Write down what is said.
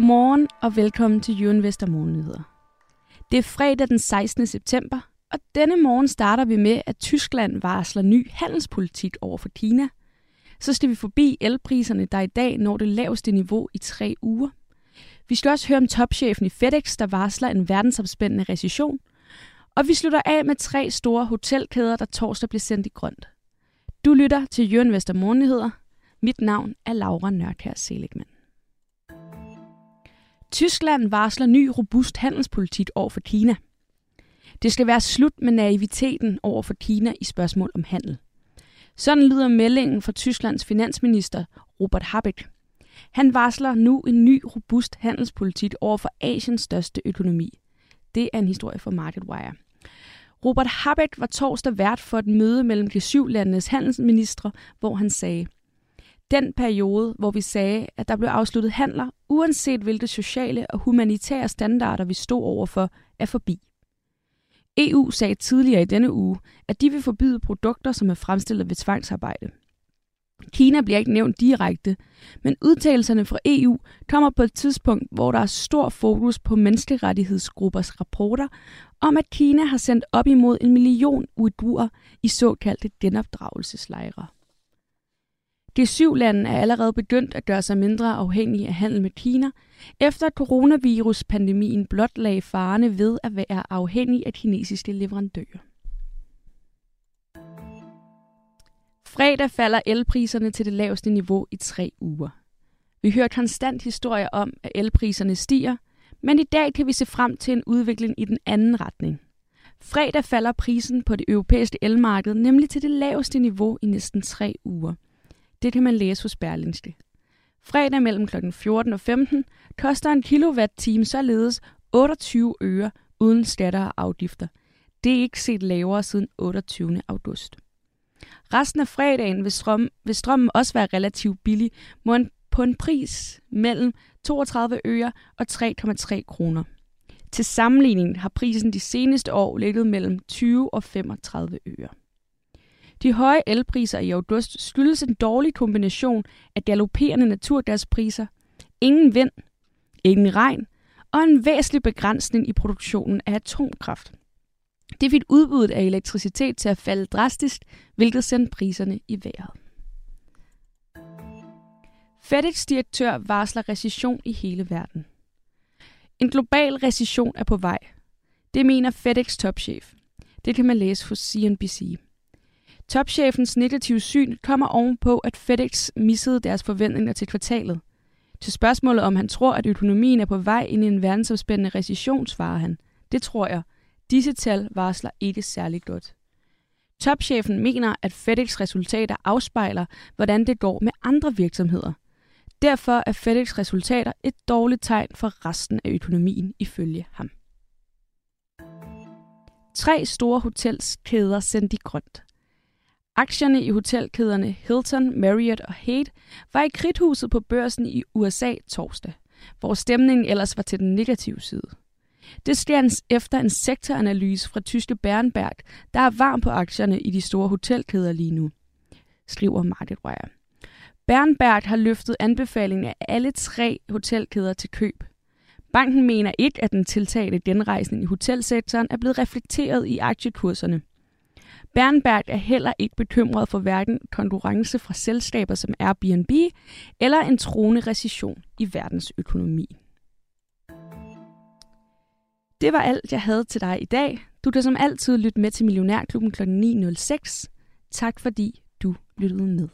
Godmorgen og velkommen til Jørgen Vester Morgennyheder. Det er fredag den 16. september, og denne morgen starter vi med, at Tyskland varsler ny handelspolitik over for Kina. Så skal vi forbi elpriserne, der i dag når det laveste niveau i tre uger. Vi skal også høre om topchefen i FedEx, der varsler en verdensomspændende recession. Og vi slutter af med tre store hotelkæder, der torsdag blev sendt i grønt. Du lytter til Jørgen Vester Morgennyheder. Mit navn er Laura Nørkær Seligman. Tyskland varsler ny robust handelspolitik over for Kina. Det skal være slut med naiviteten over for Kina i spørgsmål om handel. Sådan lyder meldingen fra Tysklands finansminister Robert Habeck. Han varsler nu en ny robust handelspolitik over for Asiens største økonomi. Det er en historie fra MarketWire. Robert Habeck var torsdag vært for et møde mellem de syv landenes handelsministre, hvor han sagde – den periode, hvor vi sagde, at der blev afsluttet handler, uanset hvilke sociale og humanitære standarder vi stod overfor, er forbi. EU sagde tidligere i denne uge, at de vil forbyde produkter, som er fremstillet ved tvangsarbejde. Kina bliver ikke nævnt direkte, men udtalelserne fra EU kommer på et tidspunkt, hvor der er stor fokus på menneskerettighedsgruppers rapporter om, at Kina har sendt op imod en million uigurer i såkaldte genopdragelseslejre. De syv lande er allerede begyndt at gøre sig mindre afhængige af handel med Kina, efter at coronaviruspandemien blot lagde farerne ved at være afhængig af kinesiske leverandører. Fredag falder elpriserne til det laveste niveau i tre uger. Vi hører konstant historier om, at elpriserne stiger, men i dag kan vi se frem til en udvikling i den anden retning. Fredag falder prisen på det europæiske elmarked nemlig til det laveste niveau i næsten tre uger – det kan man læse hos Berlingske. Fredag mellem kl. 14 og 15 koster en kilowatt-time således 28 øre uden skatter og afgifter. Det er ikke set lavere siden 28. august. Resten af fredagen vil, strøm, vil strømmen også være relativt billig, må en, på en pris mellem 32 øre og 3,3 kroner. Til sammenligning har prisen de seneste år ligget mellem 20 og 35 øre. De høje elpriser i august skyldes en dårlig kombination af galopperende naturgaspriser, ingen vind, ingen regn og en væsentlig begrænsning i produktionen af atomkraft. Det fik udbuddet af elektricitet til at falde drastisk, hvilket sendte priserne i vejret. FedEx direktør varsler recession i hele verden. En global recession er på vej. Det mener FedEx topchef. Det kan man læse hos CNBC. Topchefens negative syn kommer ovenpå, at FedEx missede deres forventninger til kvartalet. Til spørgsmålet om han tror, at økonomien er på vej ind i en verdensomspændende recession, svarer han. Det tror jeg. Disse tal varsler ikke særlig godt. Topchefen mener, at FedEx resultater afspejler, hvordan det går med andre virksomheder. Derfor er FedEx resultater et dårligt tegn for resten af økonomien, ifølge ham. Tre store hotelskæder sendte de grønt. Aktierne i hotelkæderne Hilton, Marriott og Haight var i kridthuset på børsen i USA torsdag, hvor stemningen ellers var til den negative side. Det sker efter en sektoranalyse fra tyske Bernberg, der er varm på aktierne i de store hotelkæder lige nu, skriver MarketWire. Bernberg har løftet anbefalingen af alle tre hotelkæder til køb. Banken mener ikke, at den tiltagende genrejsning i hotelsektoren er blevet reflekteret i aktiekurserne. Bernberg er heller ikke bekymret for hverken konkurrence fra selskaber som Airbnb eller en troende recession i verdensøkonomi. Det var alt, jeg havde til dig i dag. Du kan som altid lytte med til Millionærklubben kl. 9.06. Tak fordi du lyttede med.